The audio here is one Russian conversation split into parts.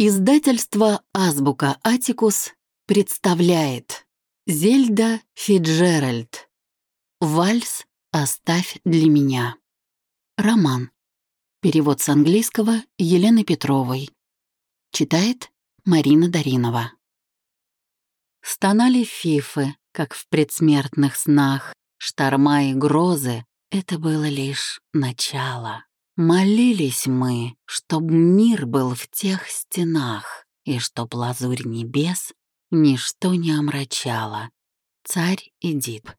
Издательство «Азбука Атикус» представляет Зельда Фиджеральд «Вальс. Оставь для меня». Роман. Перевод с английского Елены Петровой. Читает Марина Даринова. Стонали фифы, как в предсмертных снах, шторма и грозы — это было лишь начало. Молились мы, чтоб мир был в тех стенах, и чтоб лазурь небес ничто не омрачало. Царь Эдип.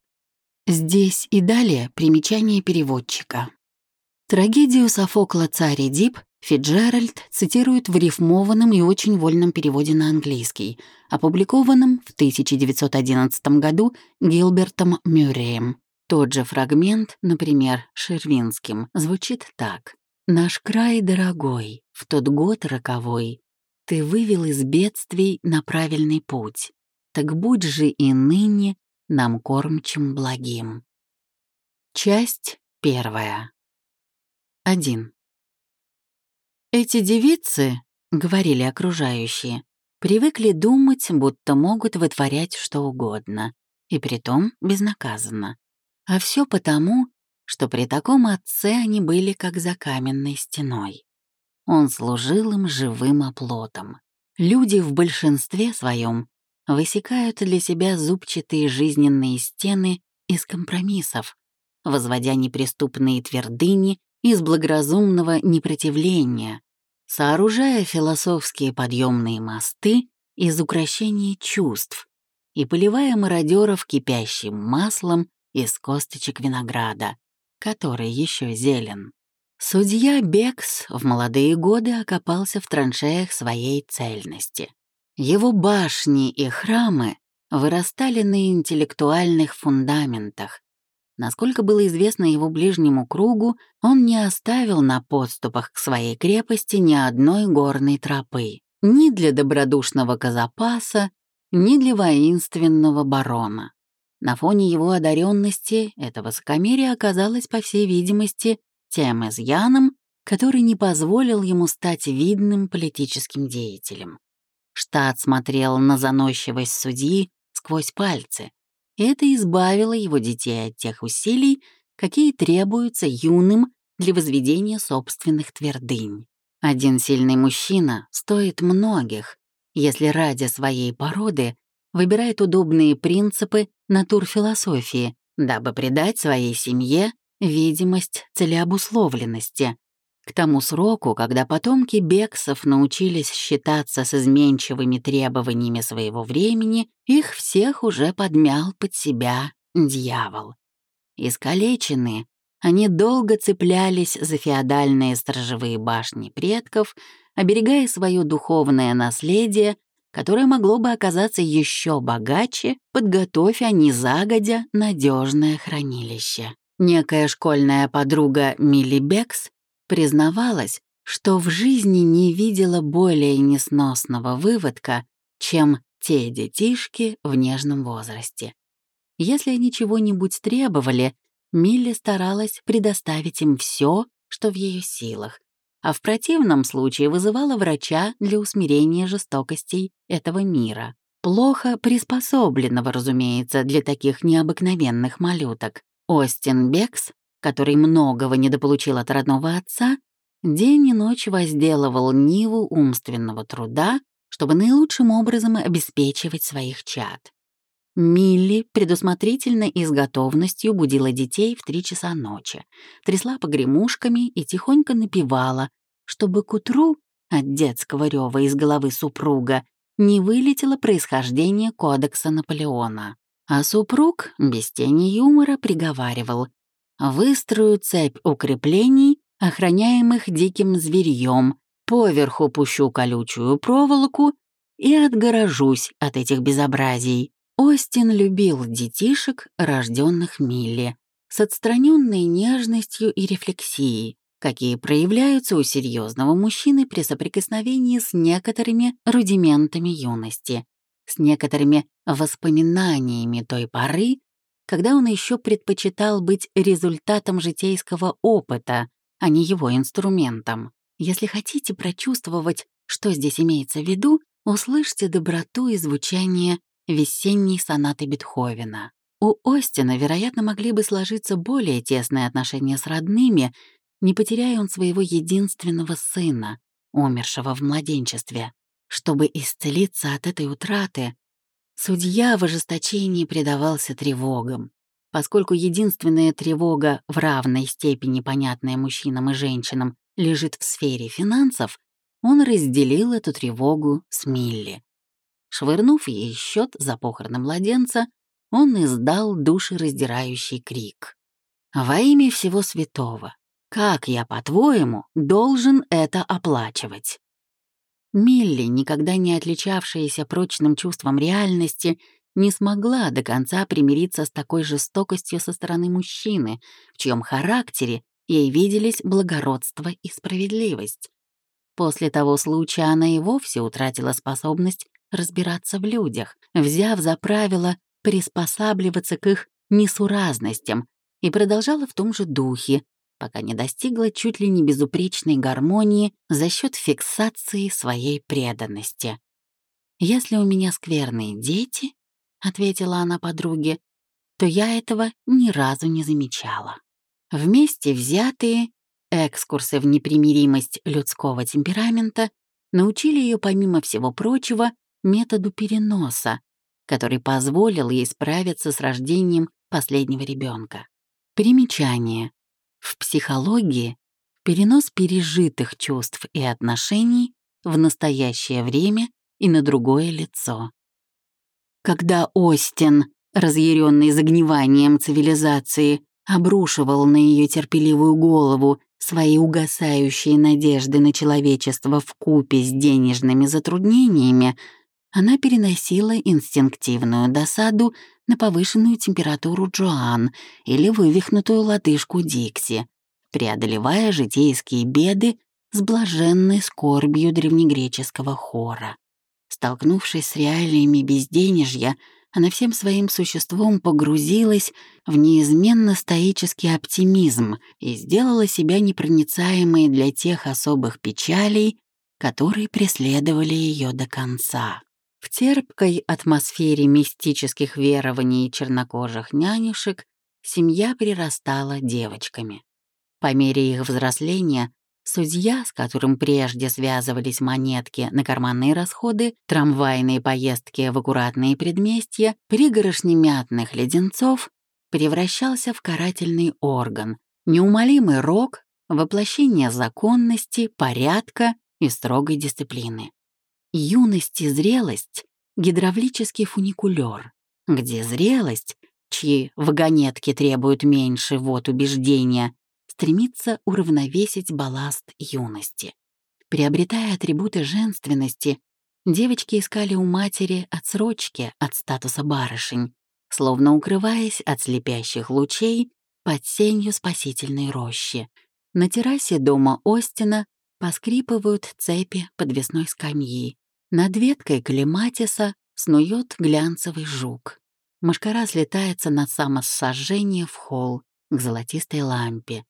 Здесь и далее примечание переводчика. Трагедию Софокла «Царь Эдип» Фиджеральд цитирует в рифмованном и очень вольном переводе на английский, опубликованном в 1911 году Гилбертом Мюрреем. Тот же фрагмент, например, Шервинским, звучит так. «Наш край дорогой, в тот год роковой, ты вывел из бедствий на правильный путь, так будь же и ныне нам кормчим благим». Часть первая. 1. Эти девицы, — говорили окружающие, — привыкли думать, будто могут вытворять что угодно, и притом безнаказанно. А все потому, что при таком отце они были как за каменной стеной. Он служил им живым оплотом. Люди в большинстве своем высекают для себя зубчатые жизненные стены из компромиссов, возводя неприступные твердыни из благоразумного непротивления, сооружая философские подъемные мосты из украшений чувств и поливая мародеров кипящим маслом из косточек винограда, который еще зелен. Судья Бекс в молодые годы окопался в траншеях своей цельности. Его башни и храмы вырастали на интеллектуальных фундаментах. Насколько было известно его ближнему кругу, он не оставил на подступах к своей крепости ни одной горной тропы, ни для добродушного казапаса, ни для воинственного барона. На фоне его одаренности это высокомерие оказалось, по всей видимости, тем изъяном, который не позволил ему стать видным политическим деятелем. Штат смотрел на заносчивость судьи сквозь пальцы, это избавило его детей от тех усилий, какие требуются юным для возведения собственных твердынь. Один сильный мужчина стоит многих, если ради своей породы выбирает удобные принципы натурфилософии, дабы придать своей семье видимость целеобусловленности. К тому сроку, когда потомки бексов научились считаться с изменчивыми требованиями своего времени, их всех уже подмял под себя дьявол. Искалеченные, они долго цеплялись за феодальные сторожевые башни предков, оберегая свое духовное наследие которое могло бы оказаться еще богаче, подготовь они загодя надежное хранилище. Некая школьная подруга Милли Бекс признавалась, что в жизни не видела более несносного выводка, чем те детишки в нежном возрасте. Если они чего-нибудь требовали, Милли старалась предоставить им все, что в ее силах, а в противном случае вызывала врача для усмирения жестокостей этого мира. Плохо приспособленного, разумеется, для таких необыкновенных малюток. Остин Бекс, который многого недополучил от родного отца, день и ночь возделывал ниву умственного труда, чтобы наилучшим образом обеспечивать своих чад. Милли предусмотрительно и с готовностью будила детей в три часа ночи, трясла погремушками и тихонько напевала, чтобы к утру от детского рева из головы супруга не вылетело происхождение кодекса Наполеона. А супруг без тени юмора приговаривал «Выстрою цепь укреплений, охраняемых диким зверьем, поверху пущу колючую проволоку и отгорожусь от этих безобразий». Остин любил детишек, рожденных Милли, с отстраненной нежностью и рефлексией, какие проявляются у серьезного мужчины при соприкосновении с некоторыми рудиментами юности, с некоторыми воспоминаниями той поры, когда он еще предпочитал быть результатом житейского опыта, а не его инструментом. Если хотите прочувствовать что здесь имеется в виду, услышьте доброту и звучание весенней сонаты Бетховена. У Остина, вероятно, могли бы сложиться более тесные отношения с родными, не потеряя он своего единственного сына, умершего в младенчестве. Чтобы исцелиться от этой утраты, судья в ожесточении предавался тревогам. Поскольку единственная тревога, в равной степени понятная мужчинам и женщинам, лежит в сфере финансов, он разделил эту тревогу с Милли. Швырнув ей счет за похороны младенца, он издал душераздирающий крик. «Во имя всего святого, как я, по-твоему, должен это оплачивать?» Милли, никогда не отличавшаяся прочным чувством реальности, не смогла до конца примириться с такой жестокостью со стороны мужчины, в чьем характере ей виделись благородство и справедливость. После того случая она и вовсе утратила способность разбираться в людях, взяв за правило приспосабливаться к их несуразностям и продолжала в том же духе, пока не достигла чуть ли не безупречной гармонии за счет фиксации своей преданности. «Если у меня скверные дети», — ответила она подруге, то я этого ни разу не замечала. Вместе взятые экскурсы в непримиримость людского темперамента научили ее, помимо всего прочего, методу переноса, который позволил ей справиться с рождением последнего ребенка. Примечание. В психологии перенос пережитых чувств и отношений в настоящее время и на другое лицо. Когда Остин, разъяренный загниванием цивилизации, обрушивал на ее терпеливую голову свои угасающие надежды на человечество в купе с денежными затруднениями, она переносила инстинктивную досаду на повышенную температуру Джоан или вывихнутую лодыжку Дикси, преодолевая житейские беды с блаженной скорбью древнегреческого хора. Столкнувшись с реалиями безденежья, она всем своим существом погрузилась в неизменно стоический оптимизм и сделала себя непроницаемой для тех особых печалей, которые преследовали ее до конца. В терпкой атмосфере мистических верований чернокожих нянюшек семья прирастала девочками. По мере их взросления судья, с которым прежде связывались монетки на карманные расходы, трамвайные поездки в аккуратные предместья, пригорошни мятных леденцов, превращался в карательный орган, неумолимый рок, воплощение законности, порядка и строгой дисциплины. Юность и зрелость — гидравлический фуникулер, где зрелость, чьи вагонетки требуют меньше вот убеждения, стремится уравновесить балласт юности. Приобретая атрибуты женственности, девочки искали у матери отсрочки от статуса барышень, словно укрываясь от слепящих лучей под сенью спасительной рощи. На террасе дома Остина поскрипывают цепи подвесной скамьи, над веткой клематиса снует глянцевый жук. Мошкара слетается на самосожжение в холл к золотистой лампе.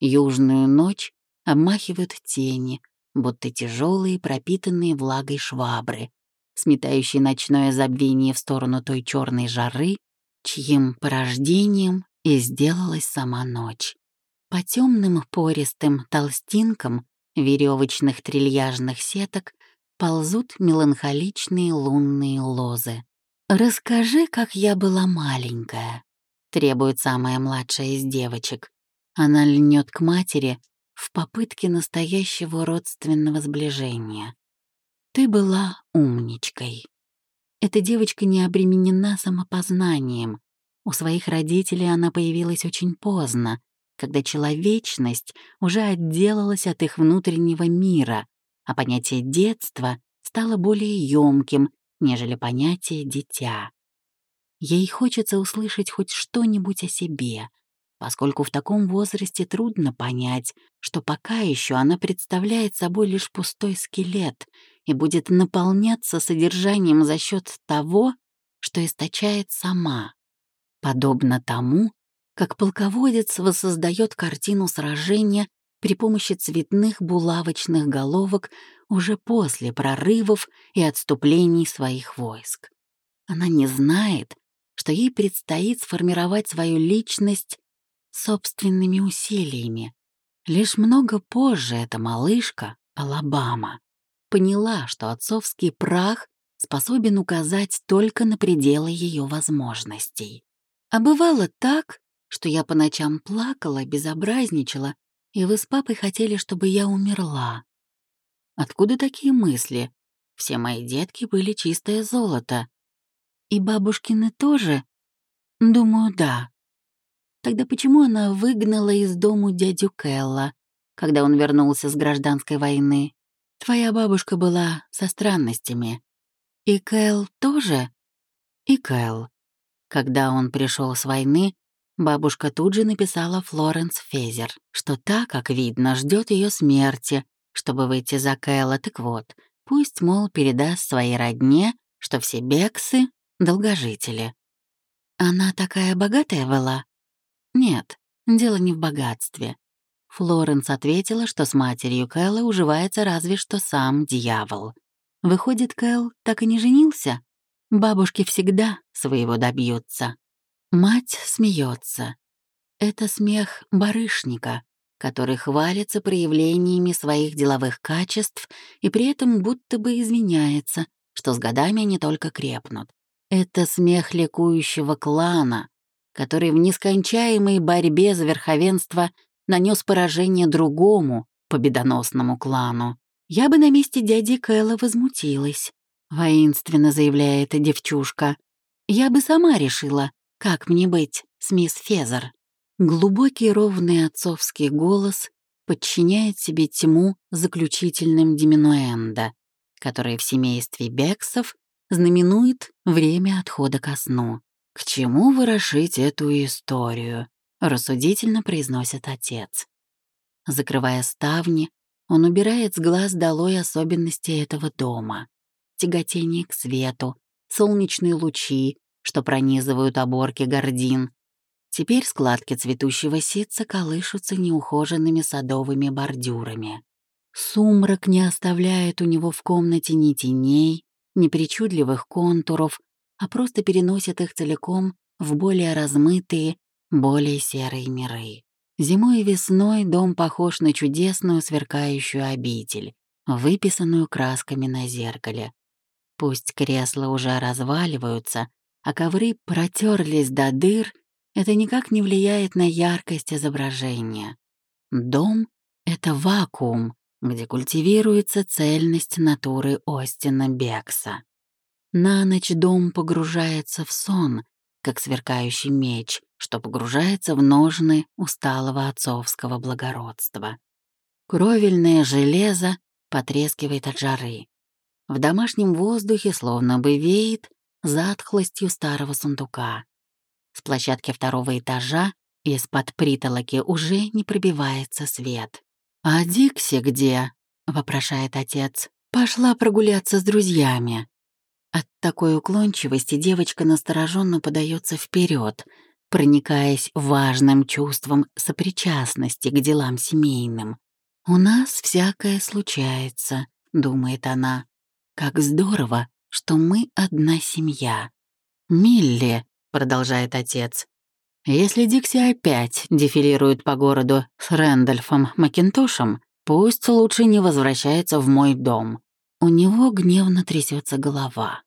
Южную ночь обмахивают тени, будто тяжелые, пропитанные влагой швабры, сметающие ночное забвение в сторону той черной жары, чьим порождением и сделалась сама ночь. По темным пористым толстинкам веревочных трильяжных сеток ползут меланхоличные лунные лозы. «Расскажи, как я была маленькая», — требует самая младшая из девочек. Она льнет к матери в попытке настоящего родственного сближения. «Ты была умничкой». Эта девочка не обременена самопознанием. У своих родителей она появилась очень поздно, когда человечность уже отделалась от их внутреннего мира, а понятие детства стало более ёмким, нежели понятие «дитя». Ей хочется услышать хоть что-нибудь о себе, поскольку в таком возрасте трудно понять, что пока еще она представляет собой лишь пустой скелет и будет наполняться содержанием за счет того, что источает сама, подобно тому, как полководец воссоздает картину сражения при помощи цветных булавочных головок уже после прорывов и отступлений своих войск. Она не знает, что ей предстоит сформировать свою личность собственными усилиями. Лишь много позже эта малышка, Алабама, поняла, что отцовский прах способен указать только на пределы ее возможностей. А бывало так, что я по ночам плакала, безобразничала, и вы с папой хотели, чтобы я умерла. Откуда такие мысли? Все мои детки были чистое золото. И бабушкины тоже? Думаю, да. Тогда почему она выгнала из дому дядю Кэлла, когда он вернулся с гражданской войны? Твоя бабушка была со странностями. И Кэл тоже? И Кэл. Когда он пришел с войны, бабушка тут же написала Флоренс Фезер, что та, как видно, ждет ее смерти, чтобы выйти за Кэла. Так вот, пусть, мол, передаст своей родне, что все бексы — долгожители. Она такая богатая была? Нет, дело не в богатстве. Флоренс ответила, что с матерью Кэлла уживается разве что сам дьявол. Выходит, Кэл так и не женился? Бабушки всегда своего добьются. Мать смеется. Это смех барышника, который хвалится проявлениями своих деловых качеств и при этом будто бы извиняется, что с годами они только крепнут. Это смех ликующего клана, который в нескончаемой борьбе за верховенство нанес поражение другому победоносному клану. Я бы на месте дяди Кэлла возмутилась. Воинственно заявляет девчушка. Я бы сама решила, как мне быть с мисс Фезер. Глубокий ровный отцовский голос подчиняет себе тьму заключительным диминуэнда, который в семействе Бексов знаменует время отхода ко сну. «К чему ворошить эту историю?» — рассудительно произносит отец. Закрывая ставни, он убирает с глаз долой особенности этого дома. Тяготение к свету, солнечные лучи, что пронизывают оборки гордин. Теперь складки цветущего ситца колышутся неухоженными садовыми бордюрами. Сумрак не оставляет у него в комнате ни теней, ни причудливых контуров, а просто переносит их целиком в более размытые, более серые миры. Зимой и весной дом похож на чудесную сверкающую обитель, выписанную красками на зеркале. Пусть кресла уже разваливаются, а ковры протерлись до дыр, это никак не влияет на яркость изображения. Дом — это вакуум, где культивируется цельность натуры Остина Бекса. На ночь дом погружается в сон, как сверкающий меч, что погружается в ножны усталого отцовского благородства. Кровельное железо потрескивает от жары. В домашнем воздухе словно бы веет затхлостью старого сундука. С площадки второго этажа из-под притолоки уже не пробивается свет. «А Дикси где?» — вопрошает отец. «Пошла прогуляться с друзьями». От такой уклончивости девочка настороженно подается вперед, проникаясь важным чувством сопричастности к делам семейным. «У нас всякое случается», — думает она. «Как здорово, что мы одна семья». «Милли», — продолжает отец, «если Дикси опять дефилирует по городу с Рэндольфом Макинтошем, пусть лучше не возвращается в мой дом». У него гневно трясется голова.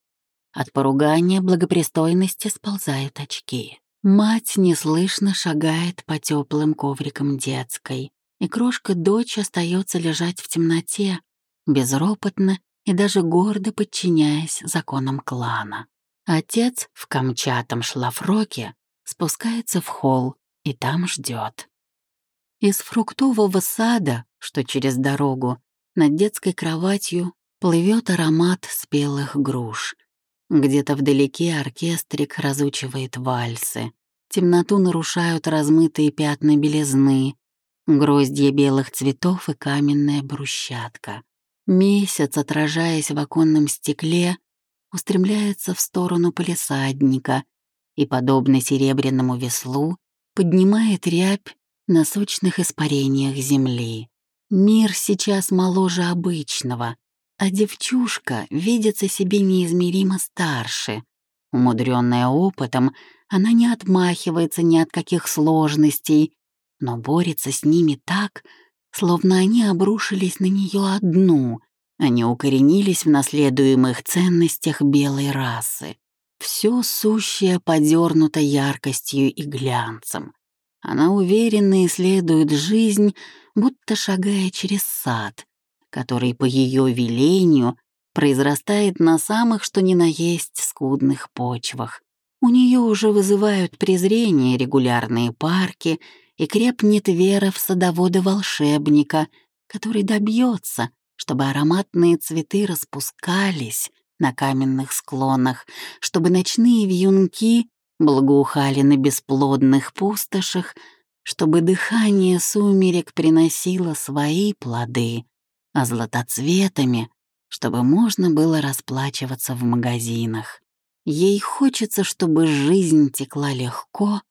От поругания благопристойности сползают очки. Мать неслышно шагает по теплым коврикам детской, и крошка-дочь остается лежать в темноте, безропотно и даже гордо подчиняясь законам клана. Отец в камчатом шлафроке спускается в холл и там ждет. Из фруктового сада, что через дорогу, над детской кроватью плывет аромат спелых груш — где-то вдалеке оркестрик разучивает вальсы. Темноту нарушают размытые пятна белизны, гроздья белых цветов и каменная брусчатка. Месяц, отражаясь в оконном стекле, устремляется в сторону полисадника и, подобно серебряному веслу, поднимает рябь на сочных испарениях земли. Мир сейчас моложе обычного, а девчушка видится себе неизмеримо старше. Умудренная опытом, она не отмахивается ни от каких сложностей, но борется с ними так, словно они обрушились на нее одну, они укоренились в наследуемых ценностях белой расы. Все сущее подернуто яркостью и глянцем. Она уверенно исследует жизнь, будто шагая через сад, который по ее велению произрастает на самых что ни на есть скудных почвах. У нее уже вызывают презрение регулярные парки и крепнет вера в садовода-волшебника, который добьется, чтобы ароматные цветы распускались на каменных склонах, чтобы ночные вьюнки благоухали на бесплодных пустошах, чтобы дыхание сумерек приносило свои плоды, а златоцветами, чтобы можно было расплачиваться в магазинах. Ей хочется, чтобы жизнь текла легко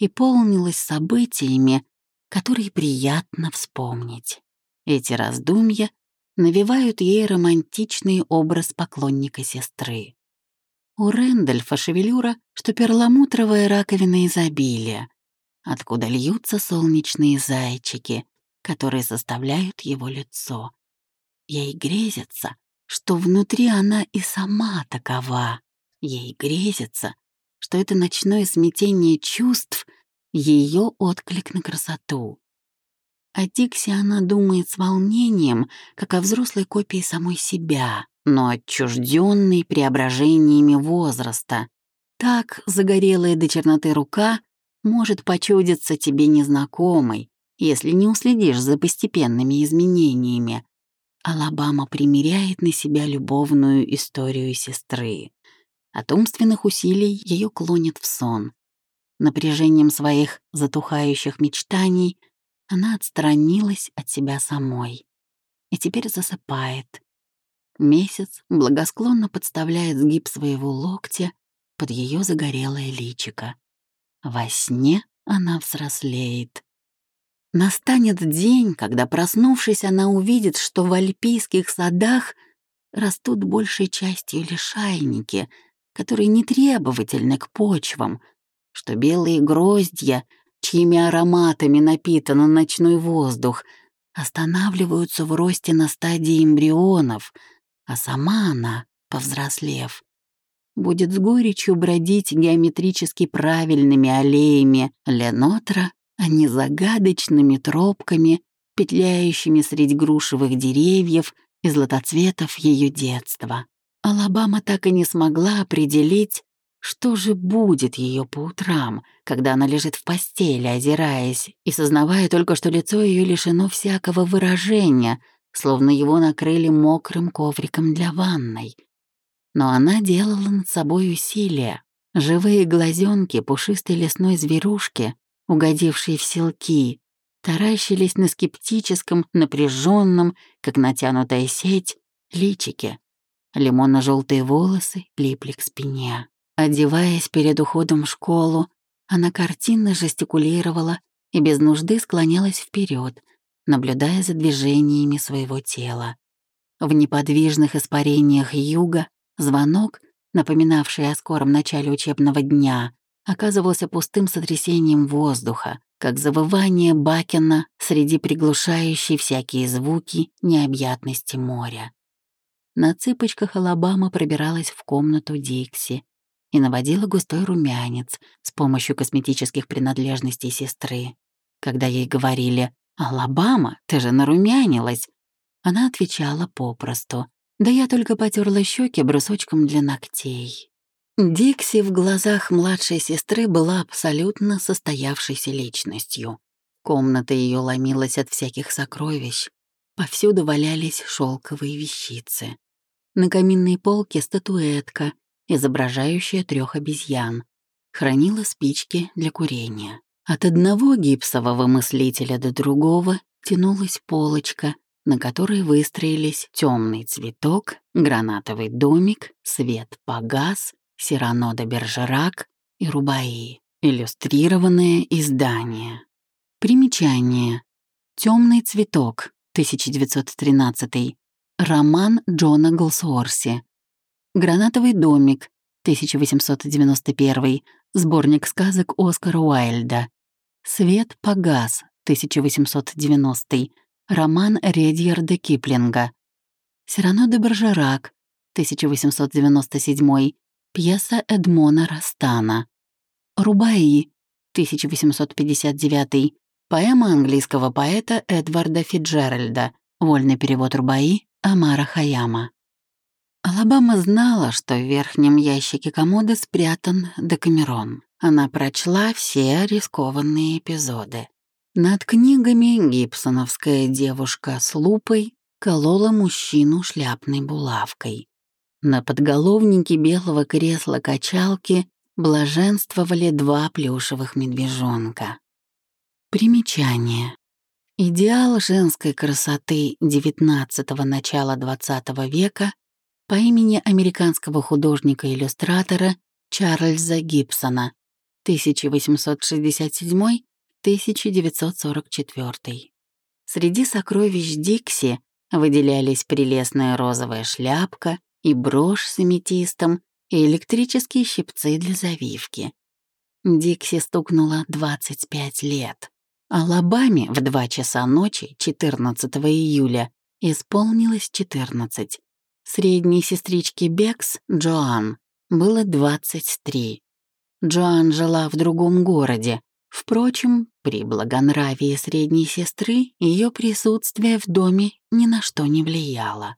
и полнилась событиями, которые приятно вспомнить. Эти раздумья навевают ей романтичный образ поклонника сестры. У Рэндольфа шевелюра, что перламутровая раковина изобилия, откуда льются солнечные зайчики, которые составляют его лицо. Ей грезится, что внутри она и сама такова. Ей грезится, что это ночное смятение чувств — ее отклик на красоту. О Дикси она думает с волнением, как о взрослой копии самой себя, но отчужденной преображениями возраста. Так загорелая до черноты рука может почудиться тебе незнакомой, если не уследишь за постепенными изменениями. Алабама примеряет на себя любовную историю сестры. От умственных усилий ее клонит в сон. Напряжением своих затухающих мечтаний — она отстранилась от себя самой и теперь засыпает. Месяц благосклонно подставляет сгиб своего локтя под ее загорелое личико. Во сне она взрослеет. Настанет день, когда, проснувшись, она увидит, что в альпийских садах растут большей частью лишайники, которые не требовательны к почвам, что белые гроздья — чьими ароматами напитан ночной воздух, останавливаются в росте на стадии эмбрионов, а сама она, повзрослев, будет с горечью бродить геометрически правильными аллеями Ленотра, а не загадочными тропками, петляющими среди грушевых деревьев и златоцветов ее детства. Алабама так и не смогла определить, что же будет ее по утрам, когда она лежит в постели, озираясь, и сознавая только, что лицо ее лишено всякого выражения, словно его накрыли мокрым ковриком для ванной? Но она делала над собой усилия. Живые глазенки пушистой лесной зверушки, угодившие в селки, таращились на скептическом, напряженном, как натянутая сеть, личике. Лимонно-желтые волосы липли к спине. Одеваясь перед уходом в школу, она картинно жестикулировала и без нужды склонялась вперед, наблюдая за движениями своего тела. В неподвижных испарениях юга звонок, напоминавший о скором начале учебного дня, оказывался пустым сотрясением воздуха, как завывание Бакена среди приглушающей всякие звуки необъятности моря. На цыпочках Алабама пробиралась в комнату Дикси, и наводила густой румянец с помощью косметических принадлежностей сестры. Когда ей говорили «Алабама, ты же нарумянилась», она отвечала попросту «Да я только потерла щеки брусочком для ногтей». Дикси в глазах младшей сестры была абсолютно состоявшейся личностью. Комната ее ломилась от всяких сокровищ. Повсюду валялись шелковые вещицы. На каминной полке статуэтка изображающая трех обезьян, хранила спички для курения. От одного гипсового мыслителя до другого тянулась полочка, на которой выстроились темный цветок, гранатовый домик, свет погас, Сирано де Бержерак и Рубаи, иллюстрированное издание. Примечание. Темный цветок, 1913. Роман Джона Голсуорси. Гранатовый домик, 1891. Сборник сказок Оскара Уайльда. Свет погас, 1890. Роман Редьярда Киплинга. Сирано де Бержерак, 1897. Пьеса Эдмона Растана. Рубаи, 1859. Поэма английского поэта Эдварда Фиджеральда. Вольный перевод Рубаи Амара Хаяма. Алабама знала, что в верхнем ящике комода спрятан Декамерон. Она прочла все рискованные эпизоды. Над книгами гибсоновская девушка с лупой колола мужчину шляпной булавкой. На подголовнике белого кресла-качалки блаженствовали два плюшевых медвежонка. Примечание. Идеал женской красоты XIX – начала XX века по имени американского художника-иллюстратора Чарльза Гибсона 1867-1944. Среди сокровищ Дикси выделялись прелестная розовая шляпка и брошь с аметистом и электрические щипцы для завивки. Дикси стукнуло 25 лет. Алабаме в 2 часа ночи 14 июля исполнилось 14. Средней сестричке Бекс, Джоан, было 23. Джоан жила в другом городе. Впрочем, при благонравии средней сестры ее присутствие в доме ни на что не влияло.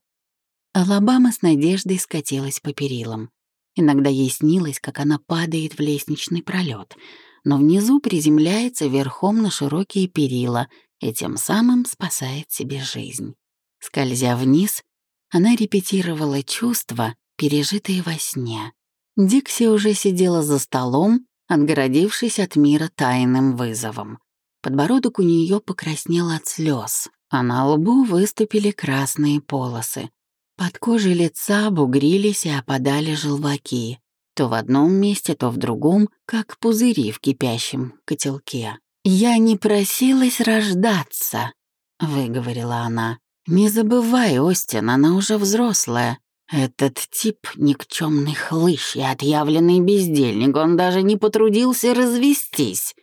Алабама с надеждой скатилась по перилам. Иногда ей снилось, как она падает в лестничный пролет, но внизу приземляется верхом на широкие перила и тем самым спасает себе жизнь. Скользя вниз, она репетировала чувства, пережитые во сне. Дикси уже сидела за столом, отгородившись от мира тайным вызовом. Подбородок у нее покраснел от слез, а на лбу выступили красные полосы. Под кожей лица бугрились и опадали желваки. То в одном месте, то в другом, как пузыри в кипящем котелке. «Я не просилась рождаться», — выговорила она. «Не забывай, Остин, она уже взрослая. Этот тип — никчемный хлыщ и отъявленный бездельник, он даже не потрудился развестись.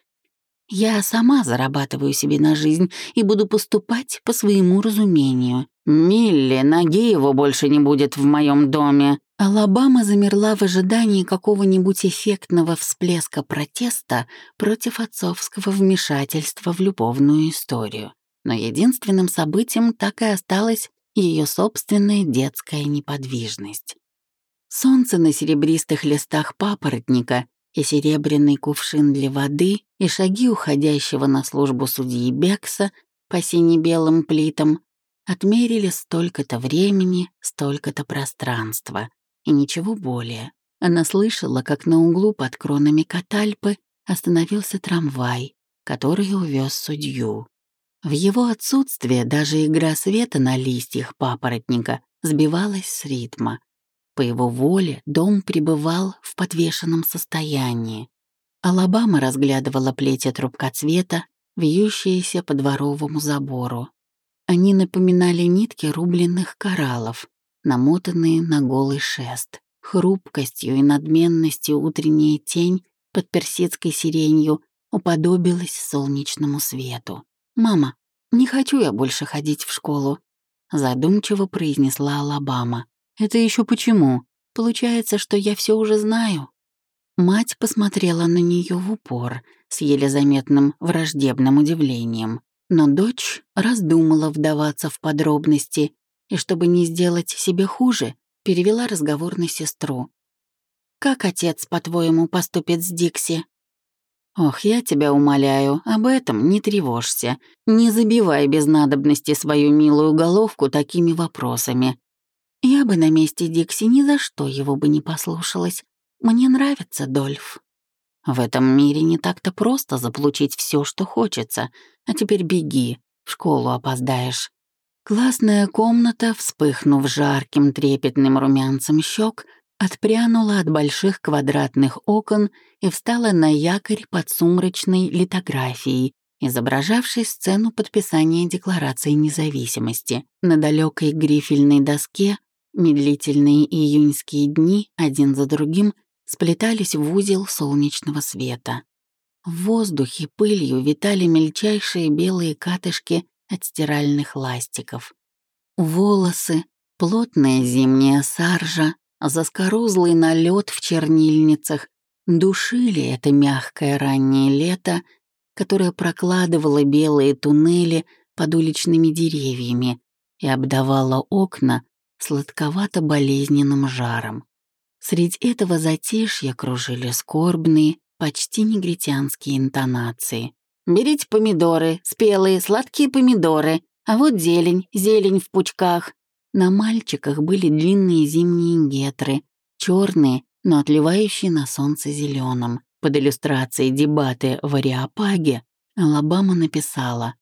Я сама зарабатываю себе на жизнь и буду поступать по своему разумению. Милли, ноги его больше не будет в моем доме». Алабама замерла в ожидании какого-нибудь эффектного всплеска протеста против отцовского вмешательства в любовную историю но единственным событием так и осталась ее собственная детская неподвижность. Солнце на серебристых листах папоротника и серебряный кувшин для воды и шаги уходящего на службу судьи Бекса по сине-белым плитам отмерили столько-то времени, столько-то пространства, и ничего более. Она слышала, как на углу под кронами Катальпы остановился трамвай, который увез судью. В его отсутствие даже игра света на листьях папоротника сбивалась с ритма. По его воле дом пребывал в подвешенном состоянии. Алабама разглядывала плети трубкоцвета, вьющиеся по дворовому забору. Они напоминали нитки рубленных кораллов, намотанные на голый шест. Хрупкостью и надменностью утренняя тень под персидской сиренью уподобилась солнечному свету. «Мама, не хочу я больше ходить в школу», — задумчиво произнесла Алабама. «Это еще почему? Получается, что я все уже знаю». Мать посмотрела на нее в упор с еле заметным враждебным удивлением. Но дочь раздумала вдаваться в подробности и, чтобы не сделать себе хуже, перевела разговор на сестру. «Как отец, по-твоему, поступит с Дикси?» «Ох, я тебя умоляю, об этом не тревожься. Не забивай без надобности свою милую головку такими вопросами. Я бы на месте Дикси ни за что его бы не послушалась. Мне нравится Дольф. В этом мире не так-то просто заполучить все, что хочется. А теперь беги, в школу опоздаешь». Классная комната, вспыхнув жарким трепетным румянцем щек, отпрянула от больших квадратных окон и встала на якорь под сумрачной литографией, изображавший сцену подписания Декларации независимости. На далекой грифельной доске медлительные июньские дни один за другим сплетались в узел солнечного света. В воздухе пылью витали мельчайшие белые катышки от стиральных ластиков. Волосы, плотная зимняя саржа, заскорузлый налет в чернильницах душили это мягкое раннее лето, которое прокладывало белые туннели под уличными деревьями и обдавало окна сладковато-болезненным жаром. Среди этого затишья кружили скорбные, почти негритянские интонации. «Берите помидоры, спелые, сладкие помидоры, а вот зелень, зелень в пучках». На мальчиках были длинные зимние гетры, черные, но отливающие на солнце зеленым. Под иллюстрацией дебаты в Ариапаге Алабама написала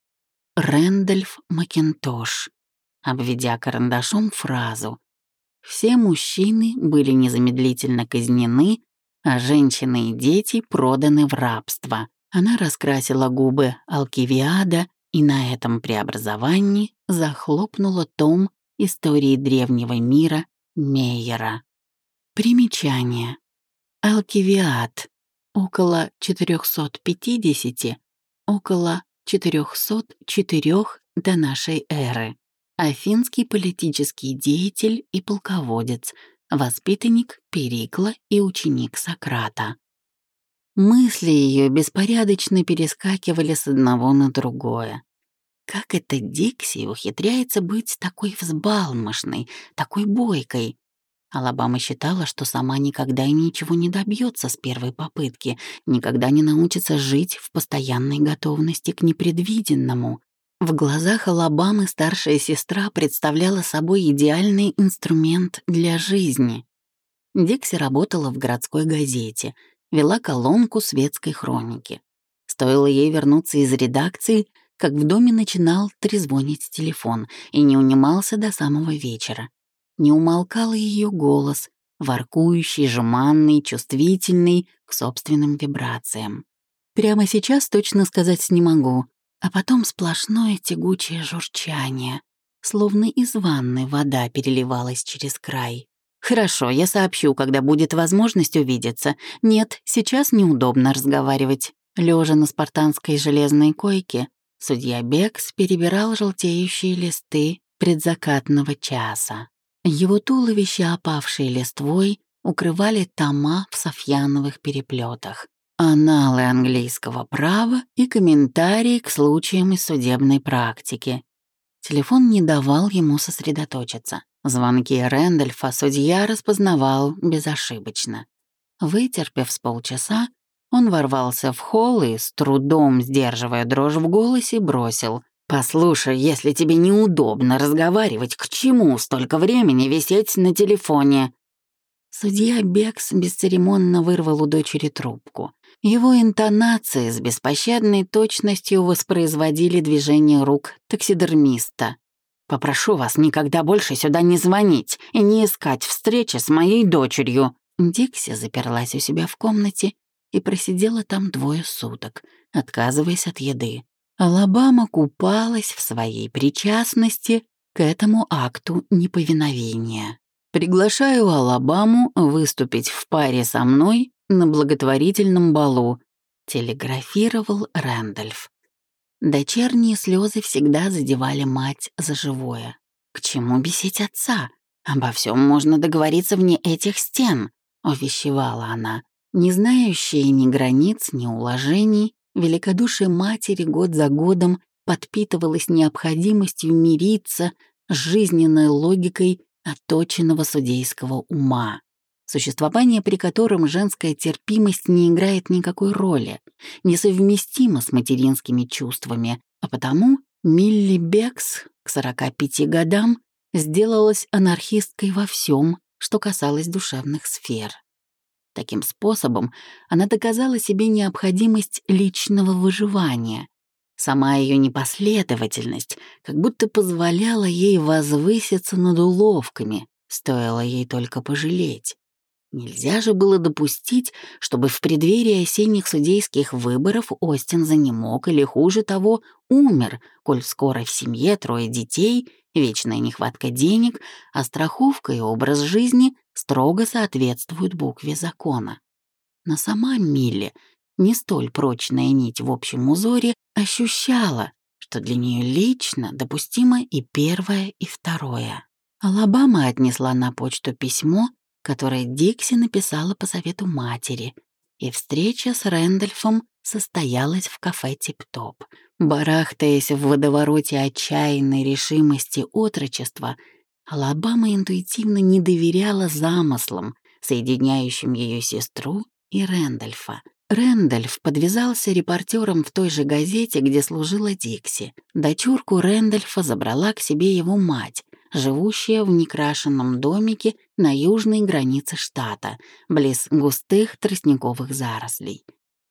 «Рэндольф Макинтош», обведя карандашом фразу «Все мужчины были незамедлительно казнены, а женщины и дети проданы в рабство». Она раскрасила губы Алкивиада и на этом преобразовании захлопнула том истории древнего мира Мейера. Примечание. Алкивиад. Около 450, около 404 до нашей эры. Афинский политический деятель и полководец, воспитанник Перикла и ученик Сократа. Мысли ее беспорядочно перескакивали с одного на другое. Как это Дикси ухитряется быть такой взбалмошной, такой бойкой? Алабама считала, что сама никогда и ничего не добьется с первой попытки, никогда не научится жить в постоянной готовности к непредвиденному. В глазах Алабамы старшая сестра представляла собой идеальный инструмент для жизни. Дикси работала в городской газете, вела колонку светской хроники. Стоило ей вернуться из редакции, как в доме начинал трезвонить телефон и не унимался до самого вечера. Не умолкал ее голос, воркующий, жеманный, чувствительный к собственным вибрациям. Прямо сейчас точно сказать не могу, а потом сплошное тягучее журчание, словно из ванны вода переливалась через край. «Хорошо, я сообщу, когда будет возможность увидеться. Нет, сейчас неудобно разговаривать». Лежа на спартанской железной койке, судья Бекс перебирал желтеющие листы предзакатного часа. Его туловище, опавшее листвой, укрывали тома в софьяновых переплетах, аналы английского права и комментарии к случаям из судебной практики. Телефон не давал ему сосредоточиться. Звонки Рэндольфа судья распознавал безошибочно. Вытерпев с полчаса, он ворвался в холл и, с трудом сдерживая дрожь в голосе, бросил. «Послушай, если тебе неудобно разговаривать, к чему столько времени висеть на телефоне?» Судья Бекс бесцеремонно вырвал у дочери трубку. Его интонации с беспощадной точностью воспроизводили движение рук таксидермиста. «Попрошу вас никогда больше сюда не звонить и не искать встречи с моей дочерью». Дикси заперлась у себя в комнате и просидела там двое суток, отказываясь от еды. Алабама купалась в своей причастности к этому акту неповиновения. «Приглашаю Алабаму выступить в паре со мной на благотворительном балу», телеграфировал Рэндольф. Дочерние слезы всегда задевали мать за живое. К чему бесить отца? Обо всем можно договориться вне этих стен, увещевала она. Не знающая ни границ, ни уложений, Великодушие матери год за годом подпитывалось необходимостью мириться с жизненной логикой отточенного судейского ума, существование при котором женская терпимость не играет никакой роли, несовместимо с материнскими чувствами, а потому Милли Бекс к 45 годам сделалась анархисткой во всем, что касалось душевных сфер. Таким способом она доказала себе необходимость личного выживания. Сама ее непоследовательность как будто позволяла ей возвыситься над уловками, стоило ей только пожалеть. Нельзя же было допустить, чтобы в преддверии осенних судейских выборов Остин занемог или, хуже того, умер, коль скоро в семье трое детей, вечная нехватка денег, а страховка и образ жизни строго соответствуют букве закона. Но сама Милли, не столь прочная нить в общем узоре, ощущала, что для нее лично допустимо и первое, и второе. Алабама отнесла на почту письмо, которое Дикси написала по совету матери, и встреча с Рэндольфом состоялась в кафе «Тип-топ». Барахтаясь в водовороте отчаянной решимости отрочества, Алабама интуитивно не доверяла замыслам, соединяющим ее сестру и Рэндольфа. Рэндольф подвязался репортером в той же газете, где служила Дикси. Дочурку Рэндольфа забрала к себе его мать, живущая в некрашенном домике на южной границе штата, близ густых тростниковых зарослей.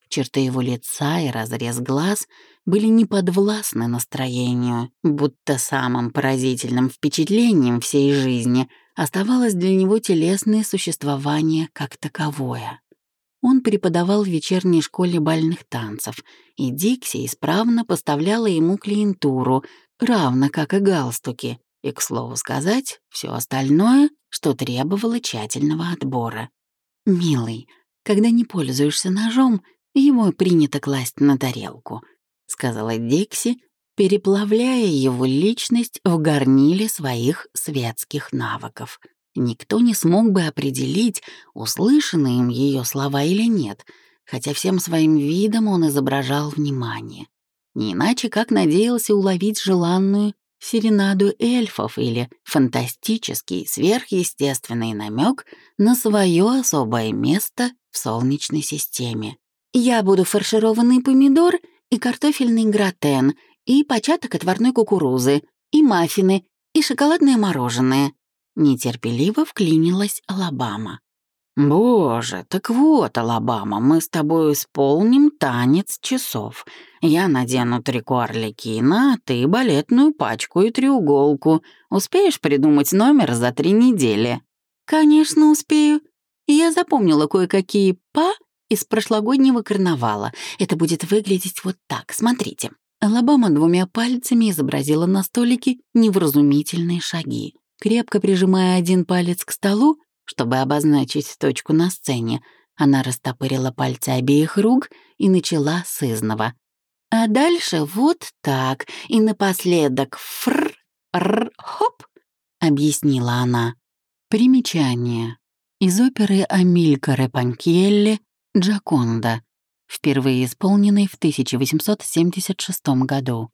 Черты его лица и разрез глаз были неподвластны настроению, будто самым поразительным впечатлением всей жизни оставалось для него телесное существование как таковое. Он преподавал в вечерней школе бальных танцев, и Дикси исправно поставляла ему клиентуру, равно как и галстуки, и, к слову сказать, все остальное, что требовало тщательного отбора. «Милый, когда не пользуешься ножом, его принято класть на тарелку», — сказала Дикси, переплавляя его личность в горниле своих светских навыков — Никто не смог бы определить, услышаны им ее слова или нет, хотя всем своим видом он изображал внимание. Не иначе, как надеялся уловить желанную серенаду эльфов или фантастический сверхъестественный намек на свое особое место в Солнечной системе. «Я буду фаршированный помидор и картофельный гратен, и початок отварной кукурузы, и маффины, и шоколадное мороженое», Нетерпеливо вклинилась Алабама. «Боже, так вот, Алабама, мы с тобой исполним танец часов. Я надену трико Орликина, а ты балетную пачку и треуголку. Успеешь придумать номер за три недели?» «Конечно, успею. Я запомнила кое-какие «па» из прошлогоднего карнавала. Это будет выглядеть вот так, смотрите». Алабама двумя пальцами изобразила на столике невразумительные шаги. Крепко прижимая один палец к столу, чтобы обозначить точку на сцене, она растопырила пальцы обеих рук и начала с изного. А дальше вот так, и напоследок фр р хоп объяснила она. Примечание. Из оперы Амилькаре Панкьелли «Джаконда», впервые исполненной в 1876 году.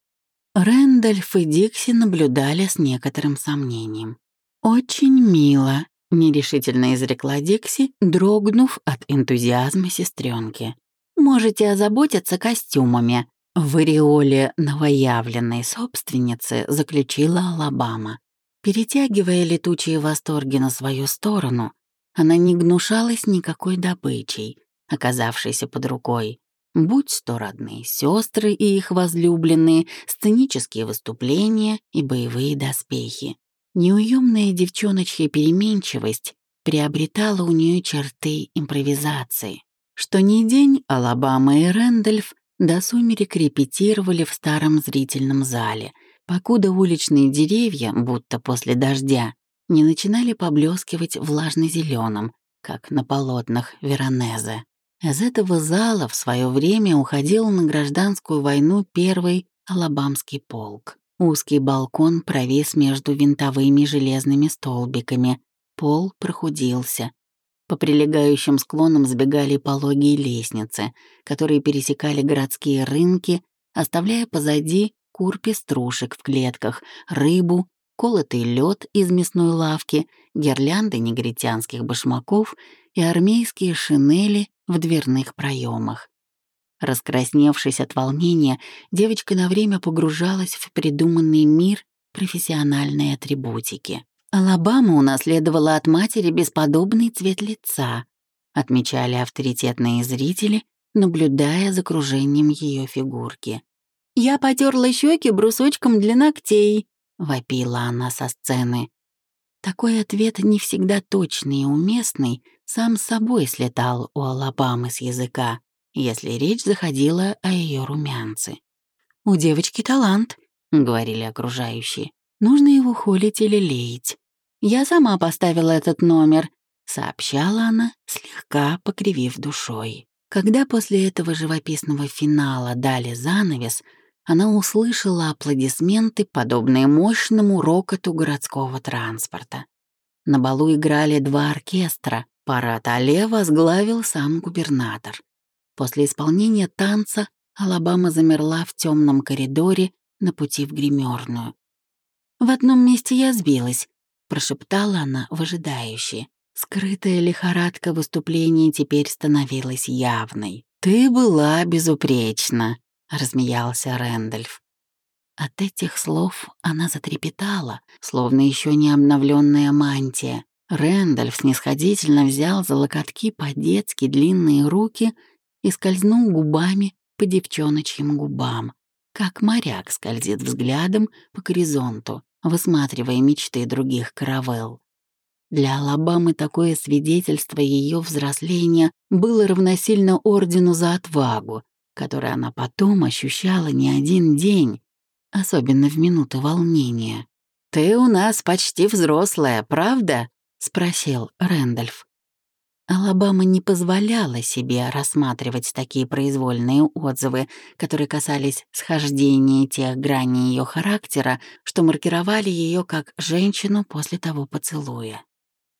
Рэндальф и Дикси наблюдали с некоторым сомнением. «Очень мило», — нерешительно изрекла Дикси, дрогнув от энтузиазма сестренки. «Можете озаботиться костюмами», — в ореоле новоявленной собственницы заключила Алабама. Перетягивая летучие восторги на свою сторону, она не гнушалась никакой добычей, оказавшейся под рукой, будь то родные сестры и их возлюбленные, сценические выступления и боевые доспехи. Неуемная девчоночья переменчивость приобретала у нее черты импровизации. Что ни день Алабама и Рэндольф до сумерек репетировали в старом зрительном зале, покуда уличные деревья, будто после дождя, не начинали поблескивать влажно-зеленым, как на полотнах Веронезе. Из этого зала в свое время уходил на гражданскую войну первый Алабамский полк. Узкий балкон провис между винтовыми железными столбиками. Пол прохудился. По прилегающим склонам сбегали пологие лестницы, которые пересекали городские рынки, оставляя позади кур пеструшек в клетках, рыбу, колотый лед из мясной лавки, гирлянды негритянских башмаков и армейские шинели в дверных проемах. Раскрасневшись от волнения, девочка на время погружалась в придуманный мир профессиональной атрибутики. Алабама унаследовала от матери бесподобный цвет лица, отмечали авторитетные зрители, наблюдая за кружением ее фигурки. «Я потерла щеки брусочком для ногтей», — вопила она со сцены. Такой ответ не всегда точный и уместный, сам собой слетал у Алабамы с языка, если речь заходила о ее румянце. «У девочки талант», — говорили окружающие. «Нужно его холить или леять. Я сама поставила этот номер», — сообщала она, слегка покривив душой. Когда после этого живописного финала дали занавес, она услышала аплодисменты, подобные мощному рокоту городского транспорта. На балу играли два оркестра, парад Але возглавил сам губернатор. После исполнения танца Алабама замерла в темном коридоре на пути в гримерную. «В одном месте я сбилась», — прошептала она, выжидающе. Скрытая лихорадка выступления теперь становилась явной. «Ты была безупречна», — размеялся Рэндольф. От этих слов она затрепетала, словно еще не обновленная мантия. Рэндольф снисходительно взял за локотки по-детски длинные руки и скользнул губами по девчоночьим губам, как моряк скользит взглядом по горизонту, высматривая мечты других каравелл. Для Алабамы такое свидетельство ее взросления было равносильно ордену за отвагу, который она потом ощущала не один день, особенно в минуты волнения. «Ты у нас почти взрослая, правда?» — спросил Рэндольф. Алабама не позволяла себе рассматривать такие произвольные отзывы, которые касались схождения тех граней ее характера, что маркировали ее как женщину после того поцелуя.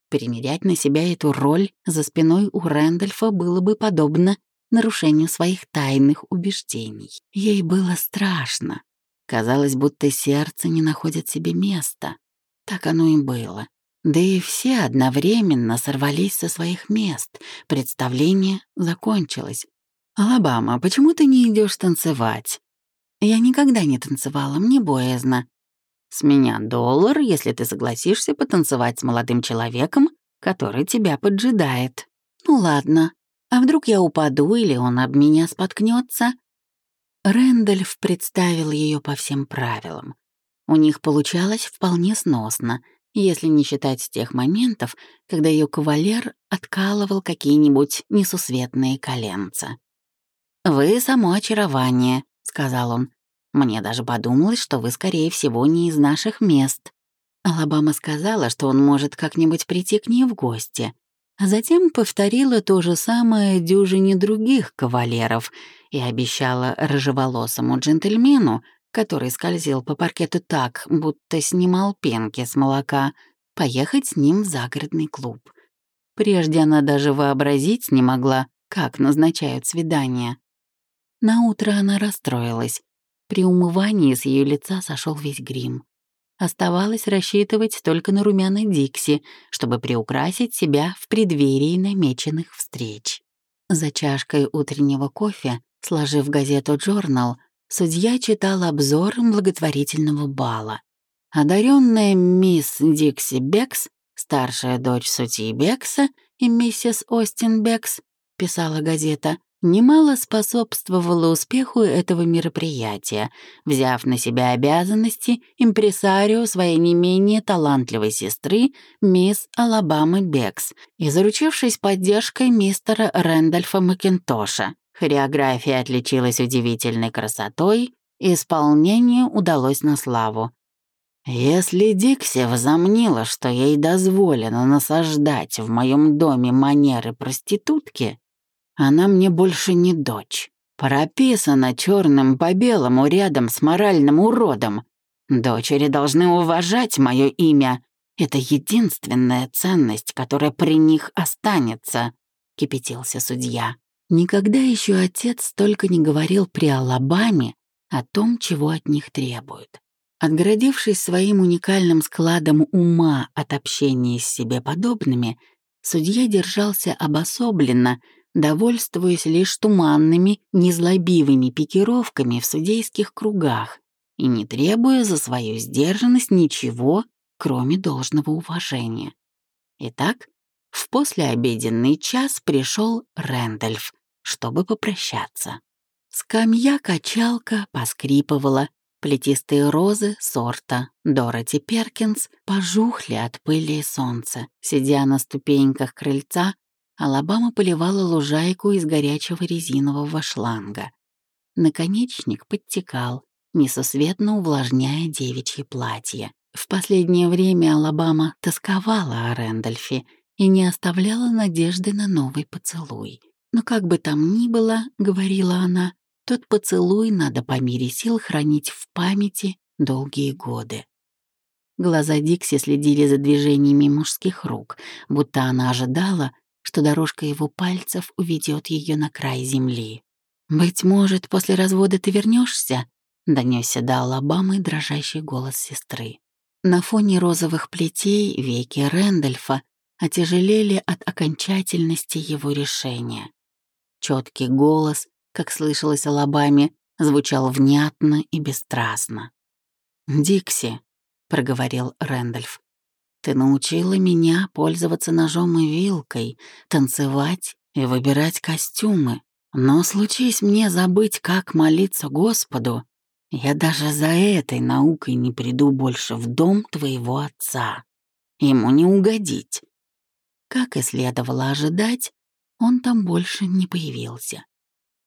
Примерять на себя эту роль за спиной у Рэндольфа было бы подобно нарушению своих тайных убеждений. Ей было страшно. Казалось, будто сердце не находит себе места. Так оно и было. Да и все одновременно сорвались со своих мест. Представление закончилось. «Алабама, почему ты не идешь танцевать?» «Я никогда не танцевала, мне боязно. С меня доллар, если ты согласишься потанцевать с молодым человеком, который тебя поджидает. Ну ладно, а вдруг я упаду или он об меня споткнется? Рэндальф представил ее по всем правилам. У них получалось вполне сносно, если не считать тех моментов, когда ее кавалер откалывал какие-нибудь несусветные коленца. «Вы само очарование», — сказал он. Мне даже подумалось, что вы, скорее всего, не из наших мест. Алабама сказала, что он может как-нибудь прийти к ней в гости. А затем повторила то же самое дюжине других кавалеров и обещала рыжеволосому джентльмену, который скользил по паркету так, будто снимал пенки с молока, поехать с ним в загородный клуб. Прежде она даже вообразить не могла, как назначают свидания. Наутро она расстроилась. При умывании с ее лица сошел весь грим. Оставалось рассчитывать только на румяный Дикси, чтобы приукрасить себя в преддверии намеченных встреч. За чашкой утреннего кофе, сложив газету «Джорнал», судья читал обзор благотворительного бала. Одаренная мисс Дикси Бекс, старшая дочь судьи Бекса и миссис Остин Бекс, писала газета, немало способствовало успеху этого мероприятия, взяв на себя обязанности импресарио своей не менее талантливой сестры, мисс Алабамы Бекс, и заручившись поддержкой мистера Рэндольфа Макинтоша. Хореография отличилась удивительной красотой, исполнение удалось на славу. Если Дикси возомнила, что ей дозволено насаждать в моем доме манеры проститутки, она мне больше не дочь. Прописана черным по белому рядом с моральным уродом. Дочери должны уважать мое имя. Это единственная ценность, которая при них останется», — кипятился судья. Никогда еще отец столько не говорил при Алабаме о том, чего от них требуют. Отгородившись своим уникальным складом ума от общения с себе подобными, судья держался обособленно, довольствуясь лишь туманными, незлобивыми пикировками в судейских кругах и не требуя за свою сдержанность ничего, кроме должного уважения. Итак, в послеобеденный час пришел Рэндольф, чтобы попрощаться. Скамья-качалка поскрипывала, Плетистые розы сорта Дороти Перкинс пожухли от пыли и солнца. Сидя на ступеньках крыльца, Алабама поливала лужайку из горячего резинового шланга. Наконечник подтекал, несусветно увлажняя девичье платье. В последнее время Алабама тосковала о Рэндольфе и не оставляла надежды на новый поцелуй. Но как бы там ни было, говорила она, тот поцелуй надо по мере сил хранить в памяти долгие годы. Глаза Дикси следили за движениями мужских рук, будто она ожидала, что дорожка его пальцев уведет ее на край земли. «Быть может, после развода ты вернешься? донесся до Алабамы дрожащий голос сестры. На фоне розовых плетей веки Рэндольфа отяжелели от окончательности его решения. Четкий голос как слышалось Алабаме, звучал внятно и бесстрастно. «Дикси», — проговорил Рэндольф, — «ты научила меня пользоваться ножом и вилкой, танцевать и выбирать костюмы. Но случись мне забыть, как молиться Господу, я даже за этой наукой не приду больше в дом твоего отца. Ему не угодить». Как и следовало ожидать, он там больше не появился.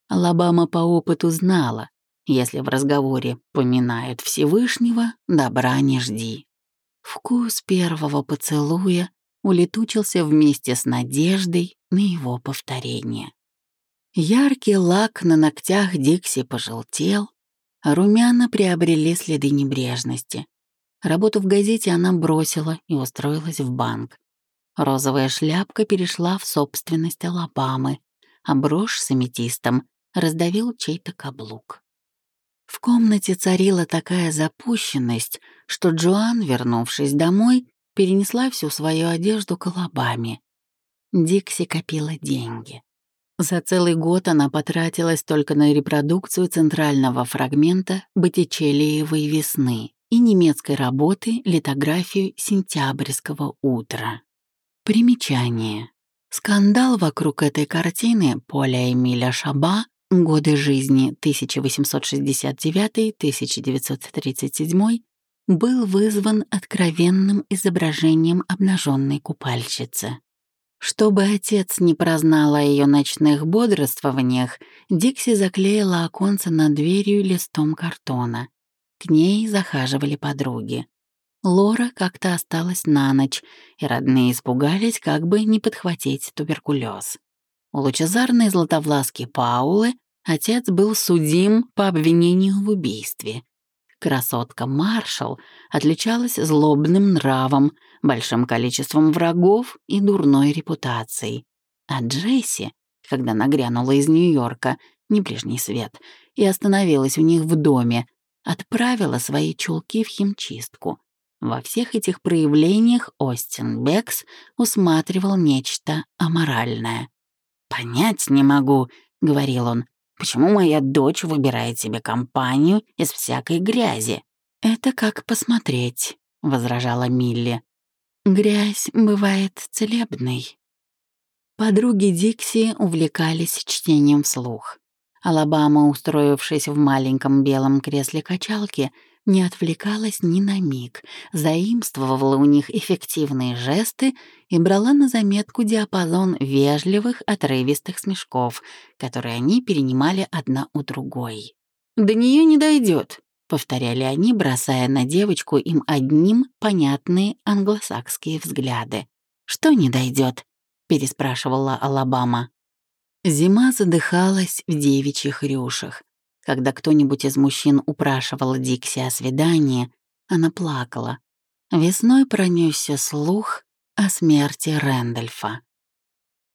Алабама по опыту знала, если в разговоре поминают Всевышнего, добра не жди. Вкус первого поцелуя улетучился вместе с надеждой на его повторение. Яркий лак на ногтях Дикси пожелтел, румяна приобрели следы небрежности. Работу в газете она бросила и устроилась в банк. Розовая шляпка перешла в собственность Алабамы, а брошь с аметистом раздавил чей-то каблук. В комнате царила такая запущенность, что Джоан, вернувшись домой, перенесла всю свою одежду колобами. Дикси копила деньги. За целый год она потратилась только на репродукцию центрального фрагмента Боттичеллиевой весны и немецкой работы литографию сентябрьского утра. Примечание. Скандал вокруг этой картины Поля Эмиля Шаба Годы жизни 1869-1937 был вызван откровенным изображением обнаженной купальщицы. Чтобы отец не прознал о ее ночных бодрствованиях, Дикси заклеила оконце над дверью листом картона. К ней захаживали подруги. Лора как-то осталась на ночь, и родные испугались, как бы не подхватить туберкулез. У лучезарной златовласки Паулы отец был судим по обвинению в убийстве. Красотка Маршал отличалась злобным нравом, большим количеством врагов и дурной репутацией. А Джесси, когда нагрянула из Нью-Йорка, не ближний свет, и остановилась у них в доме, отправила свои чулки в химчистку. Во всех этих проявлениях Остин Бекс усматривал нечто аморальное. «Понять не могу», — говорил он, «почему моя дочь выбирает себе компанию из всякой грязи?» «Это как посмотреть», — возражала Милли. «Грязь бывает целебной». Подруги Дикси увлекались чтением вслух. Алабама, устроившись в маленьком белом кресле качалки, не отвлекалась ни на миг, заимствовала у них эффективные жесты и брала на заметку диапазон вежливых, отрывистых смешков, которые они перенимали одна у другой. «До нее не дойдет», — повторяли они, бросая на девочку им одним понятные англосакские взгляды. «Что не дойдет? переспрашивала Алабама. Зима задыхалась в девичьих рюшах. Когда кто-нибудь из мужчин упрашивал Дикси о свидании, она плакала. Весной пронесся слух о смерти Рэндольфа.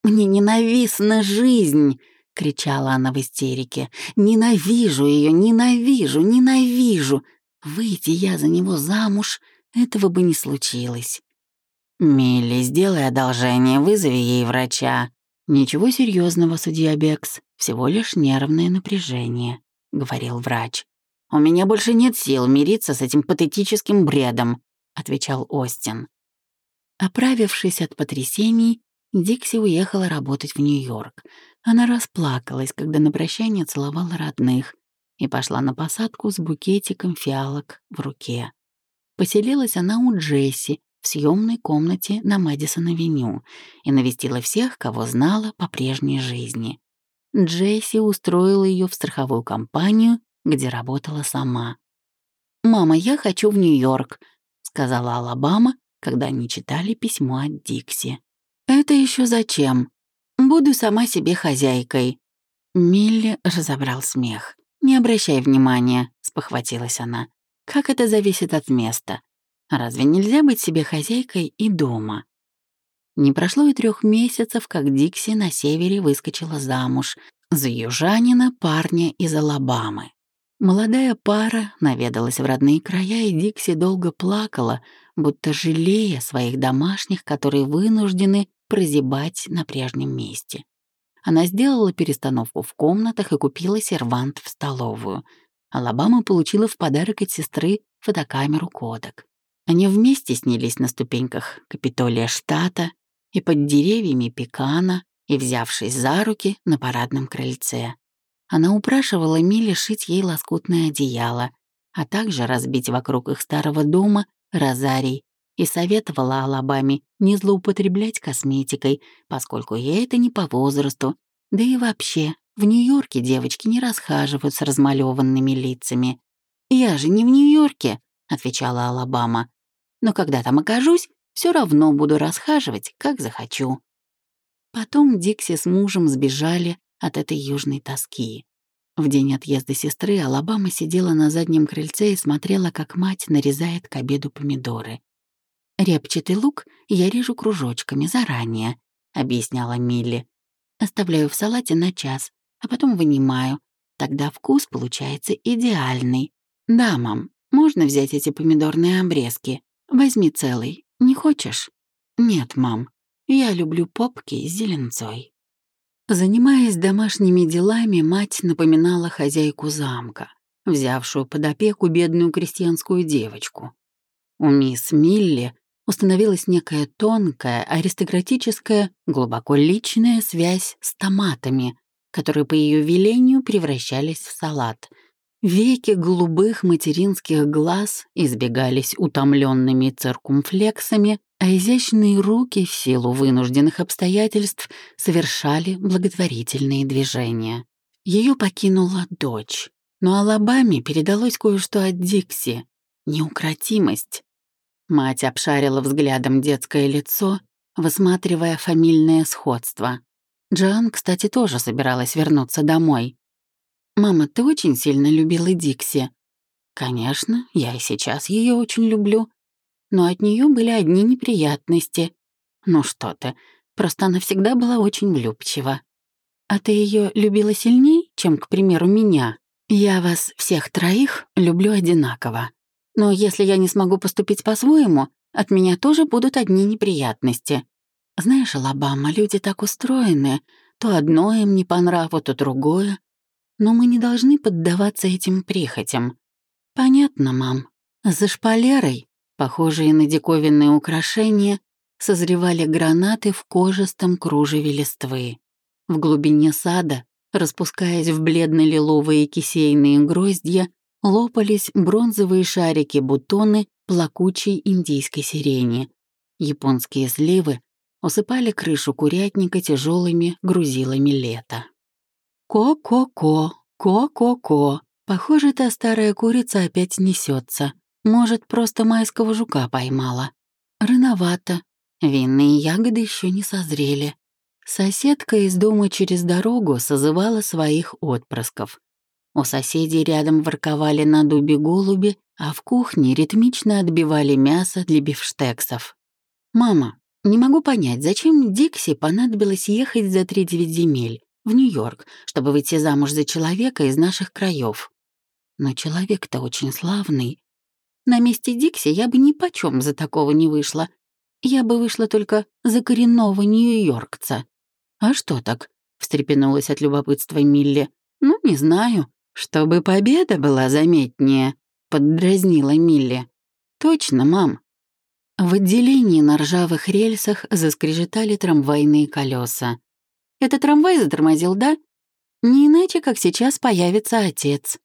«Мне ненавистна жизнь!» — кричала она в истерике. «Ненавижу ее, ненавижу, ненавижу! Выйти я за него замуж, этого бы не случилось». «Милли, сделай одолжение, вызови ей врача». «Ничего серьезного, судья Бекс, всего лишь нервное напряжение», — говорил врач. «У меня больше нет сил мириться с этим патетическим бредом», — отвечал Остин. Оправившись от потрясений, Дикси уехала работать в Нью-Йорк. Она расплакалась, когда на прощание целовала родных, и пошла на посадку с букетиком фиалок в руке. Поселилась она у Джесси в съемной комнате на Мэдисон-авеню и навестила всех, кого знала по прежней жизни. Джесси устроила ее в страховую компанию, где работала сама. «Мама, я хочу в Нью-Йорк», — сказала Алабама, когда они читали письмо от Дикси. «Это еще зачем? Буду сама себе хозяйкой». Милли разобрал смех. «Не обращай внимания», — спохватилась она. Как это зависит от места? Разве нельзя быть себе хозяйкой и дома? Не прошло и трех месяцев, как Дикси на севере выскочила замуж за южанина парня из Алабамы. Молодая пара наведалась в родные края, и Дикси долго плакала, будто жалея своих домашних, которые вынуждены прозябать на прежнем месте. Она сделала перестановку в комнатах и купила сервант в столовую — Алабама получила в подарок от сестры фотокамеру «Кодек». Они вместе снялись на ступеньках Капитолия штата и под деревьями пекана, и, взявшись за руки, на парадном крыльце. Она упрашивала Милли шить ей лоскутное одеяло, а также разбить вокруг их старого дома розарий и советовала Алабаме не злоупотреблять косметикой, поскольку ей это не по возрасту, да и вообще в Нью-Йорке девочки не расхаживают с размалеванными лицами. «Я же не в Нью-Йорке», — отвечала Алабама. «Но когда там окажусь, все равно буду расхаживать, как захочу». Потом Дикси с мужем сбежали от этой южной тоски. В день отъезда сестры Алабама сидела на заднем крыльце и смотрела, как мать нарезает к обеду помидоры. «Репчатый лук я режу кружочками заранее», — объясняла Милли. «Оставляю в салате на час, а потом вынимаю. Тогда вкус получается идеальный. Да, мам, можно взять эти помидорные обрезки. Возьми целый. Не хочешь? Нет, мам. Я люблю попки с зеленцой. Занимаясь домашними делами, мать напоминала хозяйку замка, взявшую под опеку бедную крестьянскую девочку. У мисс Милли установилась некая тонкая, аристократическая, глубоко личная связь с томатами, которые по ее велению превращались в салат. Веки голубых материнских глаз избегались утомленными циркумфлексами, а изящные руки в силу вынужденных обстоятельств совершали благотворительные движения. Ее покинула дочь, но Алабаме передалось кое-что от Дикси — неукротимость. Мать обшарила взглядом детское лицо, высматривая фамильное сходство. Джоан, кстати, тоже собиралась вернуться домой. «Мама, ты очень сильно любила Дикси?» «Конечно, я и сейчас ее очень люблю. Но от нее были одни неприятности. Ну что ты, просто она всегда была очень влюбчива. А ты ее любила сильней, чем, к примеру, меня? Я вас всех троих люблю одинаково. Но если я не смогу поступить по-своему, от меня тоже будут одни неприятности. Знаешь, Алабама, люди так устроены. То одно им не по нраву, то другое. Но мы не должны поддаваться этим прихотям. Понятно, мам. За шпалерой, похожие на диковинные украшения, созревали гранаты в кожистом кружеве листвы. В глубине сада, распускаясь в бледно-лиловые кисейные гроздья, лопались бронзовые шарики-бутоны плакучей индийской сирени. Японские сливы усыпали крышу курятника тяжелыми грузилами лета. «Ко-ко-ко, ко-ко-ко. Похоже, та старая курица опять несется. Может, просто майского жука поймала. Рановато. Винные ягоды еще не созрели. Соседка из дома через дорогу созывала своих отпрысков. У соседей рядом ворковали на дубе голуби, а в кухне ритмично отбивали мясо для бифштексов. «Мама, не могу понять, зачем Дикси понадобилось ехать за тридевять земель в Нью-Йорк, чтобы выйти замуж за человека из наших краев. Но человек-то очень славный. На месте Дикси я бы ни почем за такого не вышла. Я бы вышла только за коренного нью-йоркца. А что так? встрепенулась от любопытства Милли. Ну, не знаю. Чтобы победа была заметнее, поддразнила Милли. Точно, мам, в отделении на ржавых рельсах заскрежетали трамвайные колеса. «Это трамвай затормозил, да?» «Не иначе, как сейчас появится отец»,